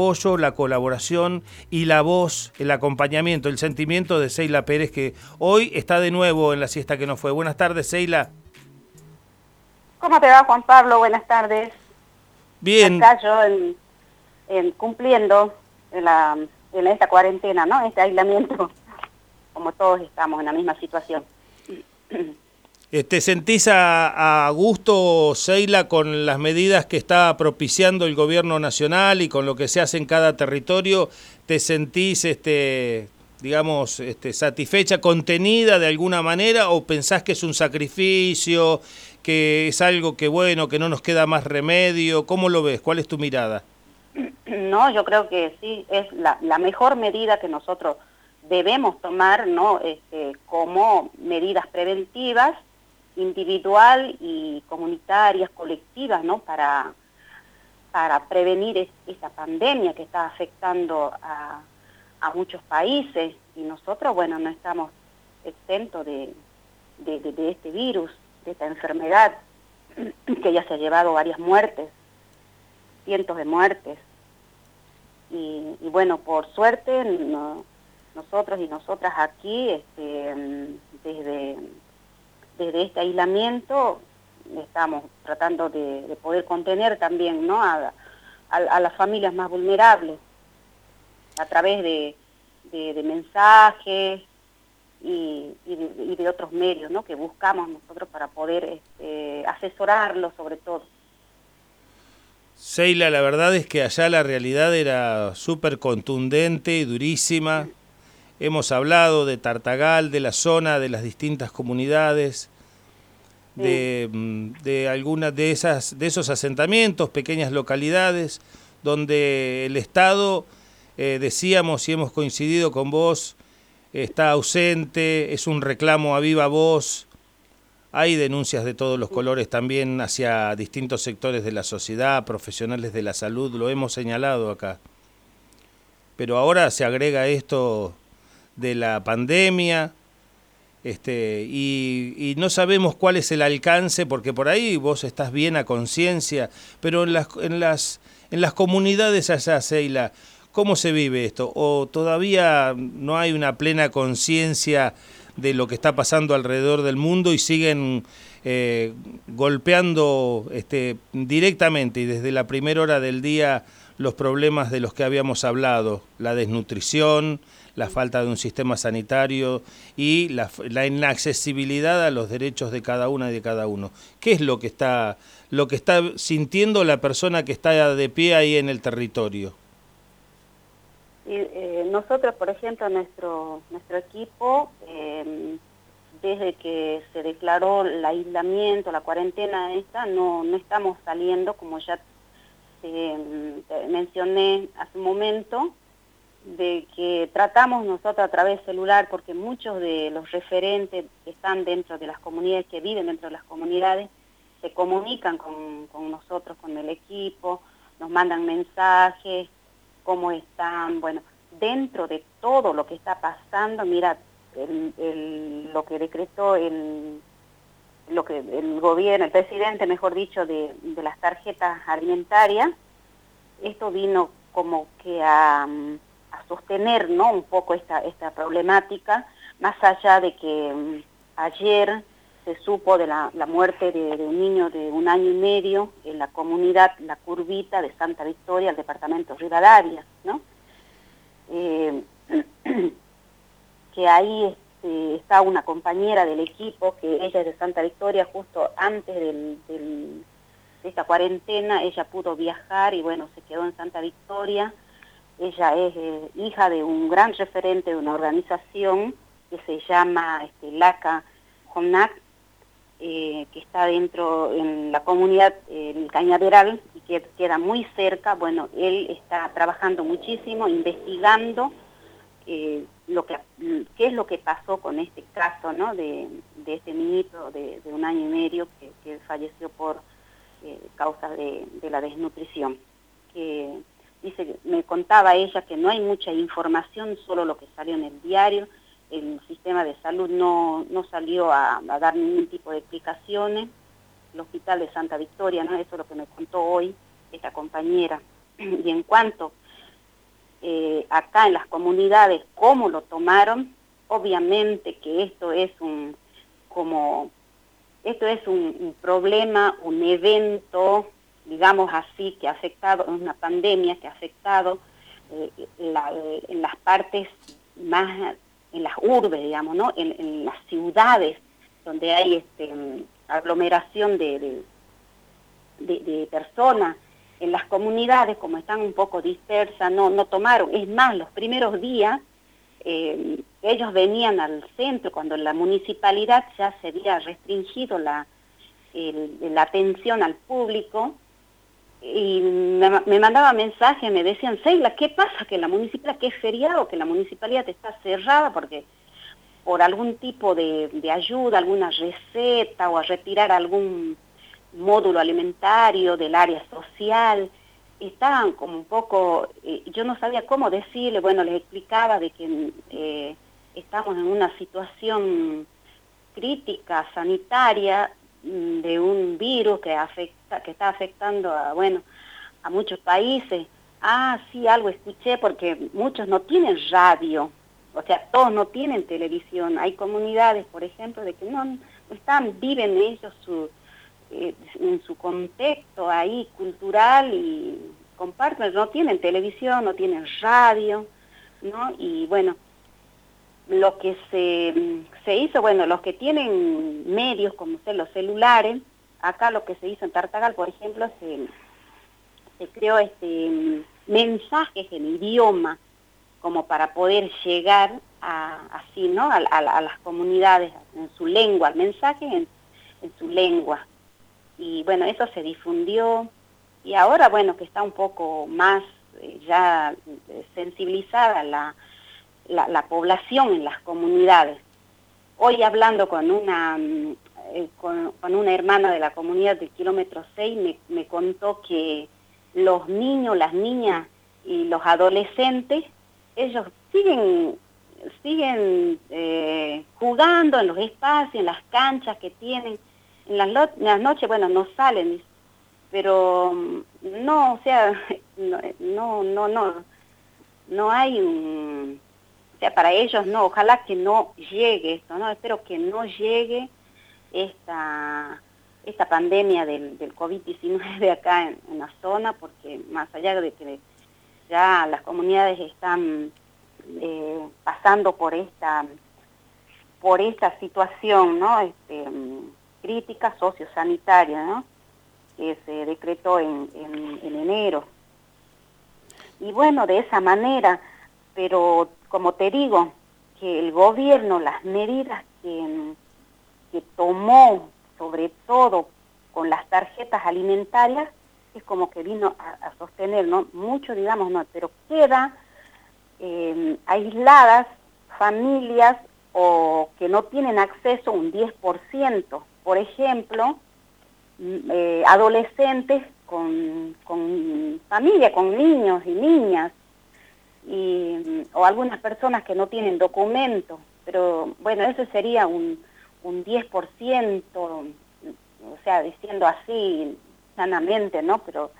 apoyo, la colaboración y la voz, el acompañamiento, el sentimiento de Seila Pérez, que hoy está de nuevo en la siesta que no fue. Buenas tardes, Seila. ¿Cómo te va, Juan Pablo? Buenas tardes. Bien. Acá yo en, cumpliendo en, la, en esta cuarentena, ¿no? Este aislamiento, como todos estamos en la misma situación. Eh, ¿Te sentís a, gusto, Seila, con las medidas que está propiciando el gobierno nacional y con lo que se hace en cada territorio? ¿Te sentís, este, digamos, este, satisfecha, contenida de alguna manera o pensás que es un sacrificio, que es algo que, bueno, que no nos queda más remedio? ¿Cómo lo ves? ¿Cuál es tu mirada? No, yo creo que sí, es la, la mejor medida que nosotros debemos tomar, ¿no? Este, como medidas preventivas individual y comunitarias, colectivas, ¿no? Para, para prevenir esta pandemia que está afectando a, a, muchos países y nosotros, bueno, no estamos exentos de, de, este virus, de esta enfermedad que ya se ha llevado varias muertes, cientos de muertes. Y, bueno, por suerte nosotros y nosotras aquí, este, desde desde este aislamiento estamos tratando de, poder contener también ¿no? a, las familias más vulnerables a través de, mensajes y, de, otros medios ¿no? que buscamos nosotros para poder este, asesorarlos sobre todo. Seila, la verdad es que allá la realidad era súper contundente y durísima. Hemos hablado de Tartagal, de la zona, de las distintas comunidades, de, mm, de algunas de esas de esos asentamientos, pequeñas localidades donde el Estado eh, decíamos y hemos coincidido con vos está ausente, es un reclamo a viva voz. Hay denuncias de todos los colores también hacia distintos sectores de la sociedad, profesionales de la salud, lo hemos señalado acá. Pero ahora se agrega esto de la pandemia este, y, no sabemos cuál es el alcance, porque por ahí vos estás bien a conciencia, pero en las, en, las, en las comunidades allá, Seila, ¿cómo se vive esto? ¿O todavía no hay una plena conciencia de lo que está pasando alrededor del mundo y siguen eh, golpeando este, directamente y desde la primera hora del día los problemas de los que habíamos hablado, la desnutrición, la falta de un sistema sanitario y la, inaccesibilidad a los derechos de cada una y de cada uno. ¿Qué es lo que está lo que está sintiendo la persona que está de pie ahí en el territorio? Eh, nosotros, por ejemplo, nuestro nuestro equipo em, desde que se declaró el aislamiento, la cuarentena esta, no, no estamos saliendo, como ya em, mencioné hace un momento, de que tratamos nosotros a través celular, porque muchos de los referentes que están dentro de las comunidades, que viven dentro de las comunidades, se comunican con, nosotros, con el equipo, nos mandan mensajes, cómo están, bueno, dentro de todo lo que está pasando, mira, lo que decretó el, lo que el gobierno, el presidente, mejor dicho, de, de las tarjetas alimentarias, esto vino como que a sostener ¿no? un poco esta, esta problemática, más allá de que mm, ayer se supo de la, muerte de, un niño de un año y medio en la comunidad La Curvita de Santa Victoria, el departamento Rivadavia, ¿no? Eh, que ahí este, está una compañera del equipo, que ella es de Santa Victoria, justo antes de esta cuarentena, ella pudo viajar y bueno, se quedó en Santa Victoria, ella es eh, hija de un gran referente de una organización que se llama este, LACA Honac, eh, que está dentro en la comunidad el Cañaveral y que queda muy cerca. Bueno, él está trabajando muchísimo, investigando eh, lo que, qué es lo que pasó con este caso ¿no? de, este niñito de, un año y medio que, falleció por causa de, de la desnutrición. Que, dice, me contaba ella que no hay mucha información, solo lo que salió en el diario, el sistema de salud no, no salió a, dar ningún tipo de explicaciones, el hospital de Santa Victoria, ¿no? eso es lo que me contó hoy esta compañera. Y en cuanto eh, acá en las comunidades cómo lo tomaron. Obviamente que esto es un como esto es un, problema, un evento, digamos así, que ha afectado, una pandemia que ha afectado eh, en las partes más, en las urbes, digamos, ¿no? En, las ciudades donde hay este, aglomeración de, de personas en las comunidades, como están un poco dispersas, no, no tomaron. Es más, los primeros días eh, ellos venían al centro cuando la municipalidad ya se había restringido la, la atención al público y me, mandaba mensajes, me decían, Seila, ¿qué pasa? Que la municipalidad, que es feriado, que la municipalidad está cerrada porque por algún tipo de, de ayuda, alguna receta o a retirar algún módulo alimentario del área social, estaban como un poco, eh, yo no sabía cómo decirle, bueno, les explicaba de que eh, estamos en una situación crítica sanitaria de un virus que afecta, que está afectando a, bueno, a muchos países. Ah, sí, algo escuché porque muchos no tienen radio, o sea, todos no tienen televisión. Hay comunidades, por ejemplo, de que no están, viven ellos su eh, en su contexto ahí cultural y comparten, no tienen televisión, no tienen radio, ¿no? Y bueno, lo que se, se hizo, bueno, los que tienen medios como ser los celulares, acá lo que se hizo en Tartagal, por ejemplo, se, se creó este mensajes en idioma como para poder llegar a, así, ¿no? A, las comunidades en su lengua, el mensaje en, en su lengua y bueno, eso se difundió y ahora bueno que está un poco más eh, ya eh, sensibilizada la, la, población en las comunidades. Hoy hablando con una, mm, eh, con, una hermana de la comunidad del kilómetro 6 me, contó que los niños, las niñas y los adolescentes, ellos siguen siguen jugando en los espacios, en las canchas que tienen, en las, noches, bueno, no salen, pero mm, no, o sea, no, no, no, no hay un, sea, para ellos no, ojalá que no llegue esto, ¿no? Espero que no llegue esta, esta pandemia del, del COVID-19 acá en, en, la zona, porque más allá de que ya las comunidades están eh, pasando por esta por esta situación, ¿no? Este, crítica sociosanitaria, ¿no? que se decretó en, enero. Y bueno, de esa manera, pero como te digo, que el gobierno, las medidas que, que tomó, sobre todo con las tarjetas alimentarias, es como que vino a, sostener, ¿no? Mucho, digamos, no, pero queda eh, aisladas familias o que no tienen acceso un 10% por ejemplo, mm, eh, adolescentes con, familia, con niños y niñas, y, o algunas personas que no tienen documentos, pero bueno, eso sería un, un 10%, o sea, diciendo así sanamente, ¿no? Pero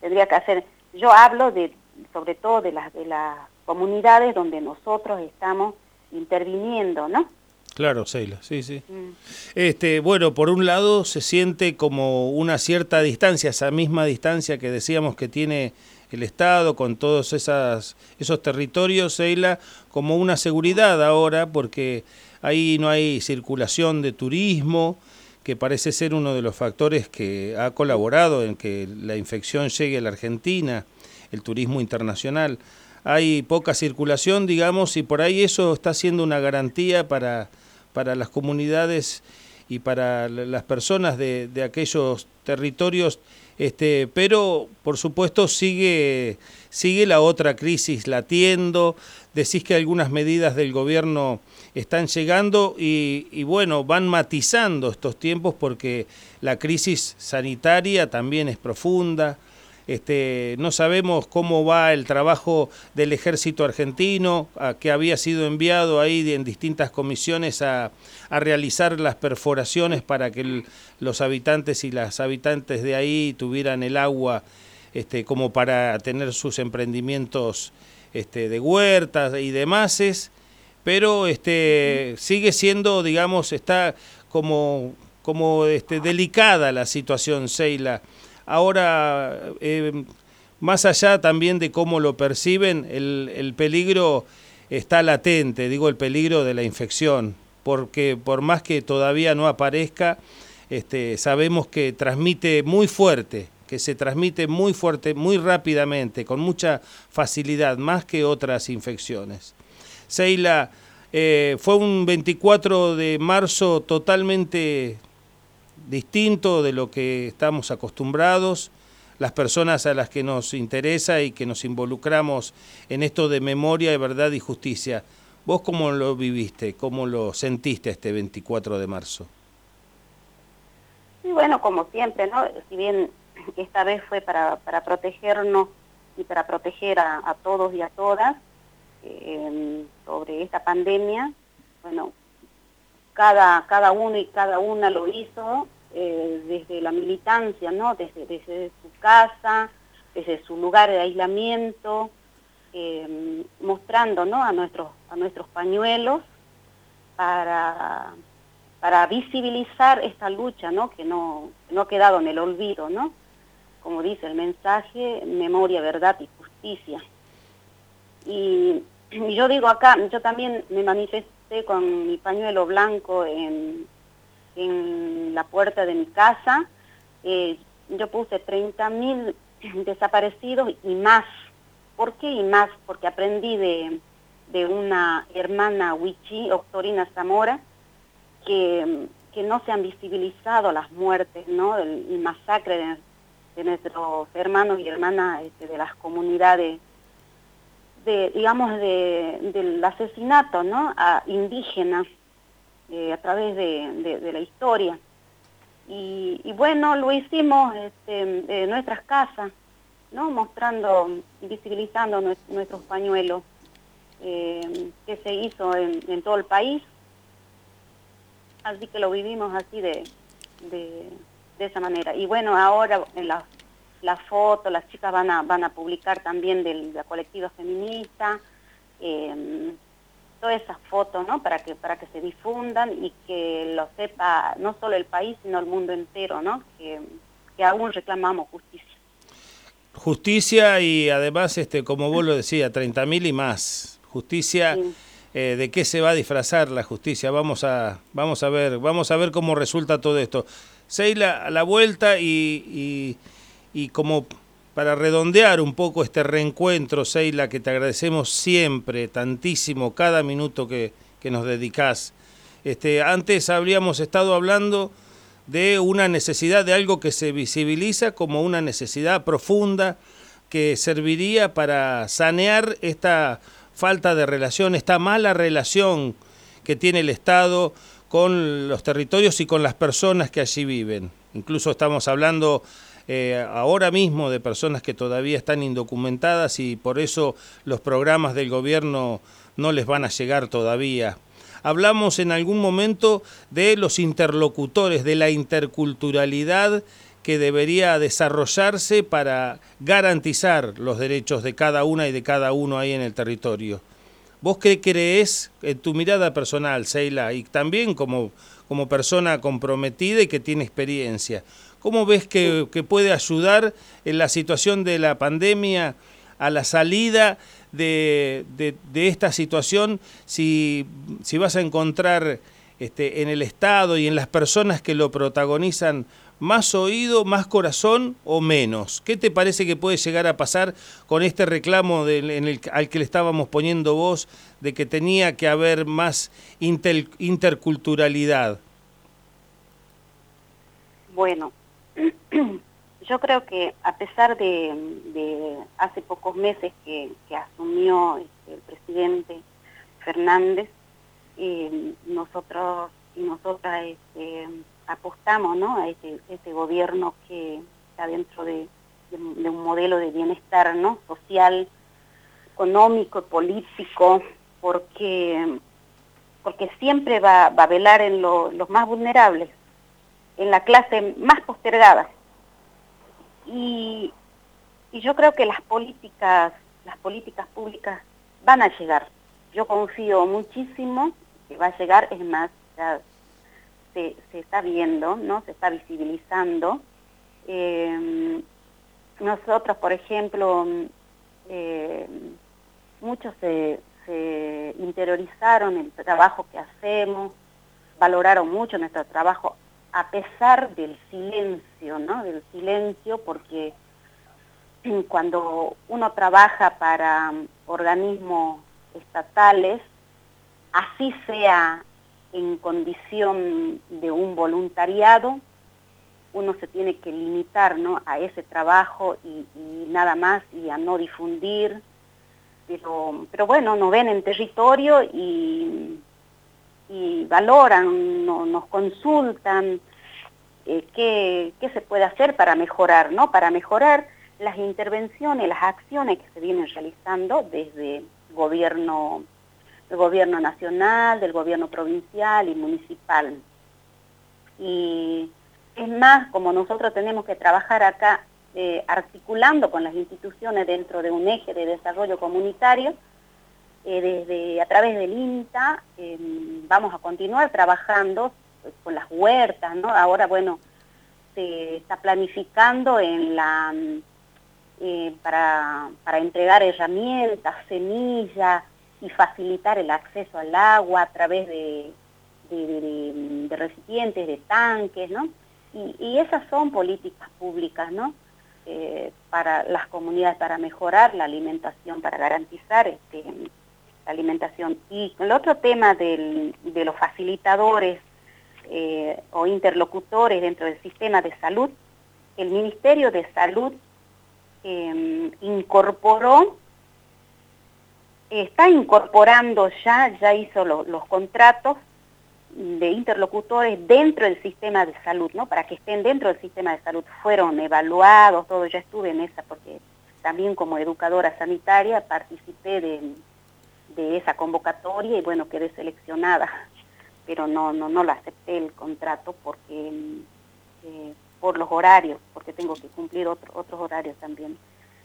tendría que hacer, yo hablo de, sobre todo de las, de las comunidades donde nosotros estamos interviniendo, ¿no? Claro, Seila, sí, sí. Mm. Este, bueno, por un lado se siente como una cierta distancia, esa misma distancia que decíamos que tiene el Estado con todos esos territorios, Seila, como una seguridad ahora, porque ahí no hay circulación de turismo, que parece ser uno de los factores que ha colaborado en que la infección llegue a la Argentina, el turismo internacional. Hay poca circulación, digamos, y por ahí eso está siendo una garantía para para las comunidades y para las personas de, aquellos territorios, este, pero por supuesto sigue, sigue la otra crisis latiendo, decís que algunas medidas del gobierno están llegando y, y, bueno, van matizando estos tiempos porque la crisis sanitaria también es profunda, este, no sabemos cómo va el trabajo del ejército argentino, que había sido enviado ahí en distintas comisiones a, realizar las perforaciones para que los habitantes y las habitantes de ahí tuvieran el agua este, como para tener sus emprendimientos este, de huertas y demás, pero este, sigue siendo, digamos, está como, como este, delicada la situación, Seila. Ahora, eh, más allá también de cómo lo perciben, el, el peligro está latente, digo el peligro de la infección, porque por más que todavía no aparezca, este, sabemos que transmite muy fuerte, que se transmite muy fuerte, muy rápidamente, con mucha facilidad, más que otras infecciones. Seila, eh, fue un 24 de marzo totalmente distinto de lo que estamos acostumbrados las personas a las que nos interesa y que nos involucramos en esto de memoria, de verdad y justicia. ¿Vos cómo lo viviste? ¿Cómo lo sentiste este 24 de marzo? Y bueno, como siempre, ¿no? Si bien esta vez fue para, para protegernos y para proteger a, todos y a todas eh, sobre esta pandemia, bueno, cada, cada uno y cada una lo hizo eh, desde la militancia, ¿no? Desde, desde, su casa, desde su lugar de aislamiento, eh, mostrando ¿no? a, nuestros, a nuestros pañuelos para, para visibilizar esta lucha ¿no? que no, no ha quedado en el olvido, ¿no? como dice el mensaje, memoria, verdad y justicia. Y, y yo digo acá, yo también me manifesté con mi pañuelo blanco en en la puerta de mi casa. Eh, yo puse 30.000 desaparecidos y más. ¿Por qué y más? Porque aprendí de, de una hermana Wichi, Octorina Zamora, que, que, no se han visibilizado las muertes, ¿no? el, masacre de, de, nuestros hermanos y hermanas este, de las comunidades, digamos, de, del asesinato ¿no? a indígenas eh, a través de, la historia. Y, bueno, lo hicimos este, en nuestras casas, ¿no? mostrando visibilizando nuestros pañuelos, eh, que se hizo en, todo el país. Así que lo vivimos así de, de, esa manera. Y bueno, ahora en la, la foto, las chicas van a, van a publicar también de la colectiva feminista. Eh, todas esas fotos, ¿no? Para que, para que se difundan y que lo sepa no solo el país, sino el mundo entero, ¿no? Que, aún reclamamos justicia. Justicia y además, este, como vos lo decías, 30.000 y más. Justicia, eh, ¿de qué se va a disfrazar la justicia? Vamos a, vamos a ver, vamos a ver cómo resulta todo esto. Seila, a la vuelta y, y, y como para redondear un poco este reencuentro, Seila, que te agradecemos siempre, tantísimo, cada minuto que, nos dedicás. Este, antes habríamos estado hablando de una necesidad, de algo que se visibiliza como una necesidad profunda que serviría para sanear esta falta de relación, esta mala relación que tiene el Estado con los territorios y con las personas que allí viven. Incluso estamos hablando eh, ahora mismo de personas que todavía están indocumentadas y por eso los programas del gobierno no les van a llegar todavía. Hablamos en algún momento de los interlocutores, de la interculturalidad que debería desarrollarse para garantizar los derechos de cada una y de cada uno ahí en el territorio. ¿Vos qué crees en tu mirada personal, Seila, y también como, como persona comprometida y que tiene experiencia? ¿Cómo ves que, puede ayudar en la situación de la pandemia a la salida de, esta situación si, vas a encontrar este, en el Estado y en las personas que lo protagonizan más oído, más corazón o menos? ¿Qué te parece que puede llegar a pasar con este reclamo al que le estábamos poniendo voz de que tenía que haber más interculturalidad? Bueno, yo creo que a pesar de, hace pocos meses que, asumió este, el presidente Fernández, eh, nosotros y nosotras este, apostamos ¿no? a este, este, gobierno que está dentro de, un modelo de bienestar ¿no? social, económico, político, porque, porque siempre va, a velar en los más vulnerables, en la clase más postergada. Y, yo creo que las políticas, las políticas públicas van a llegar. Yo confío muchísimo que va a llegar, es más, se, está viendo, ¿no? Se está visibilizando. Eh, nosotros, por ejemplo, eh, muchos se, se interiorizaron el trabajo que hacemos, valoraron mucho nuestro trabajo a pesar del silencio, ¿no? Del silencio, porque cuando uno trabaja para organismos estatales, así sea en condición de un voluntariado, uno se tiene que limitar ¿no? a ese trabajo y, nada más y a no difundir. Pero, pero bueno, nos ven en territorio y, y valoran, nos consultan eh, qué, qué, se puede hacer para mejorar, ¿no? Para mejorar las intervenciones, las acciones que se vienen realizando desde gobierno, el gobierno nacional, del gobierno provincial y municipal. Y es más, como nosotros tenemos que trabajar acá eh, articulando con las instituciones dentro de un eje de desarrollo comunitario, eh, desde a través del INTA em, vamos a continuar trabajando pues, con las huertas, ¿no? Ahora, bueno, se está planificando en la eh, para, para entregar herramientas, semillas y facilitar el acceso al agua a través de, de recipientes, de tanques, ¿no? Y, esas son políticas públicas, ¿no? Eh, para las comunidades, para mejorar la alimentación, para garantizar este, alimentación. Y el otro tema de los facilitadores eh, o interlocutores dentro del sistema de salud, el Ministerio de Salud em, incorporó, está incorporando ya, ya hizo los contratos de interlocutores dentro del sistema de salud, ¿no? Para que estén dentro del sistema de salud. Fueron evaluados, todo, ya estuve en esa, porque también como educadora sanitaria participé de, esa convocatoria y bueno, quedé seleccionada, pero no, no, no la acepté el contrato porque eh, por los horarios, porque tengo que cumplir otros horarios también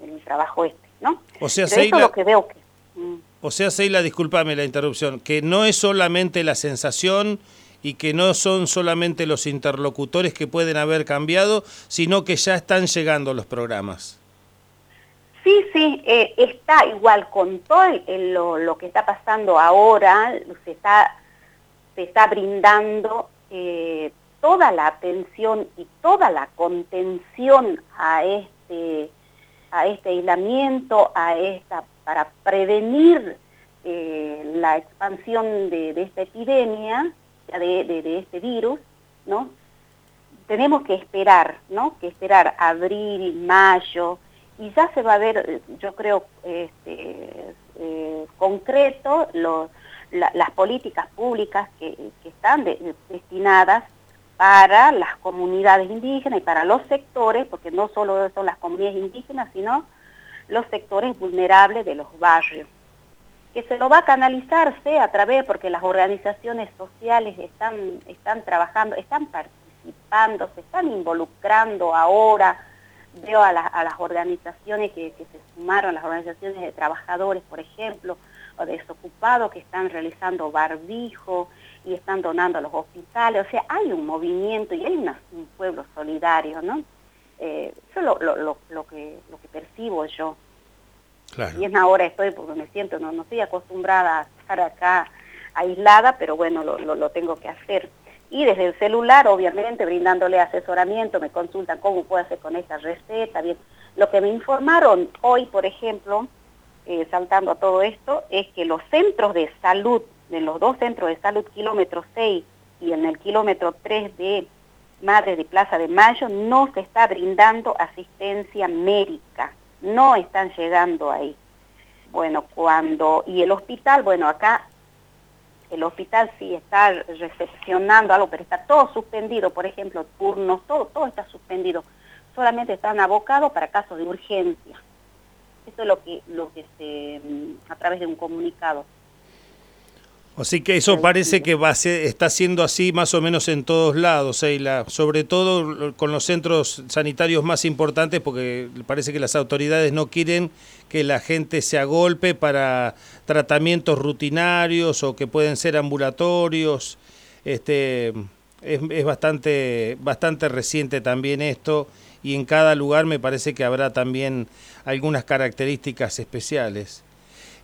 en el trabajo este, ¿no? O sea, pero lo que veo que... Mm. O sea, Seila, discúlpame la interrupción, que no es solamente la sensación y que no son solamente los interlocutores que pueden haber cambiado, sino que ya están llegando los programas. Sí, sí, eh, está igual con todo lo, que está pasando ahora, se está, se está brindando eh, toda la atención y toda la contención a este, a este aislamiento, a esta para prevenir eh, la expansión de, esta epidemia, de, este virus, ¿no? Tenemos que esperar, ¿no? Que esperar abril, mayo, y ya se va a ver, yo creo, este, eh, concreto las políticas públicas que, están destinadas para las comunidades indígenas y para los sectores, porque no solo son las comunidades indígenas, sino los sectores vulnerables de los barrios. Que se lo va a canalizarse a través, porque las organizaciones sociales están, están trabajando, están participando, se están involucrando ahora. Veo a, a las organizaciones que, que se sumaron, las organizaciones de trabajadores, por ejemplo, o desocupados que están realizando barbijo y están donando a los hospitales. O sea, hay un movimiento y hay un pueblo solidario, ¿no? Eh, eso es lo, lo, lo, que, lo que percibo yo. Y es ahora estoy porque me siento, no, no estoy acostumbrada a estar acá aislada, pero bueno, lo, lo, tengo que hacer. Y desde el celular, obviamente, brindándole asesoramiento, me consultan cómo puedo hacer con esta receta. Bien. Lo que me informaron hoy, por ejemplo, eh, saltando a todo esto, es que los centros de salud, de los dos centros de salud, kilómetro 6 y en el kilómetro 3 de Madre de Plaza de Mayo, no se está brindando asistencia médica, no están llegando ahí. Bueno, cuando, y el hospital, bueno, acá el hospital sí está recepcionando algo, pero está todo suspendido, por ejemplo, turnos, todo, todo está suspendido. Solamente están abocados para casos de urgencia. Esto es lo que, lo que se, mm, a través de un comunicado. Así que eso parece que va está siendo así más o menos en todos lados, Eila, sobre todo con los centros sanitarios más importantes, porque parece que las autoridades no quieren que la gente se agolpe para tratamientos rutinarios o que pueden ser ambulatorios. Este, es, es bastante, bastante reciente también esto y en cada lugar me parece que habrá también algunas características especiales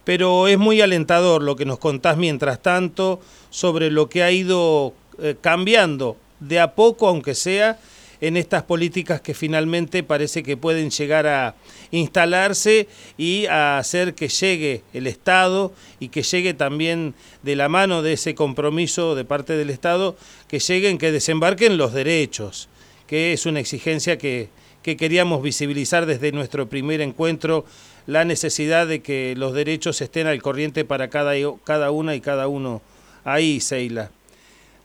pero es muy alentador lo que nos contás mientras tanto sobre lo que ha ido eh, cambiando de a poco, aunque sea, en estas políticas que finalmente parece que pueden llegar a instalarse y a hacer que llegue el Estado y que llegue también de la mano de ese compromiso de parte del Estado, que lleguen, que desembarquen los derechos, que es una exigencia que, que queríamos visibilizar desde nuestro primer encuentro la necesidad de que los derechos estén al corriente para cada, cada una y cada uno ahí, Seila.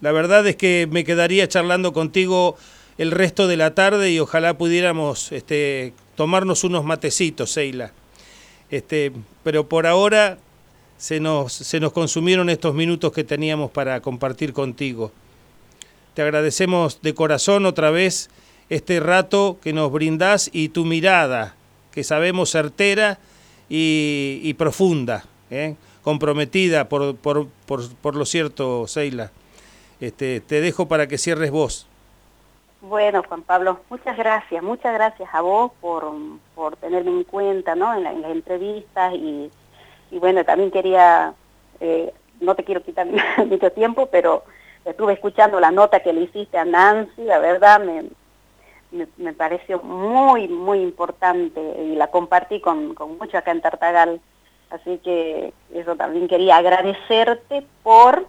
La verdad es que me quedaría charlando contigo el resto de la tarde y ojalá pudiéramos este, tomarnos unos matecitos, Seila. Este, pero por ahora se nos, se nos consumieron estos minutos que teníamos para compartir contigo. Te agradecemos de corazón otra vez este rato que nos brindás y tu mirada que sabemos certera y, profunda, ¿eh? comprometida por, por, por, lo cierto, Seila. Este, te dejo para que cierres vos. Bueno, Juan Pablo, muchas gracias, muchas gracias a vos por, por tenerme en cuenta ¿no? en, las entrevistas y, y, bueno, también quería, eh, no te quiero quitar mucho tiempo, pero estuve escuchando la nota que le hiciste a Nancy, la verdad me, me, pareció muy, muy importante y la compartí con, con mucho acá en Tartagal. Así que eso también quería agradecerte por,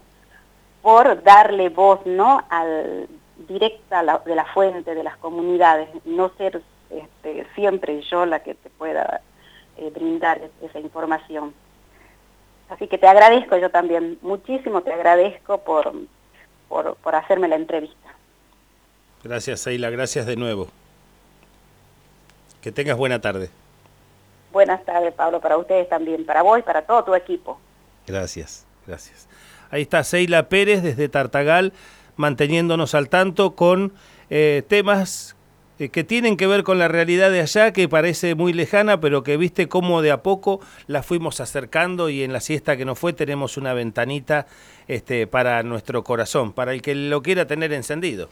por darle voz ¿no? al directa de la fuente de las comunidades, no ser este, siempre yo la que te pueda eh, brindar esa información. Así que te agradezco yo también, muchísimo te agradezco por, por, por hacerme la entrevista. Gracias, Seila. Gracias de nuevo. Que tengas buena tarde. Buenas tardes, Pablo, para ustedes también, para vos y para todo tu equipo. Gracias, gracias. Ahí está Seila Pérez desde Tartagal, manteniéndonos al tanto con eh, temas eh, que tienen que ver con la realidad de allá, que parece muy lejana, pero que viste cómo de a poco la fuimos acercando y en la siesta que nos fue tenemos una ventanita este, para nuestro corazón, para el que lo quiera tener encendido.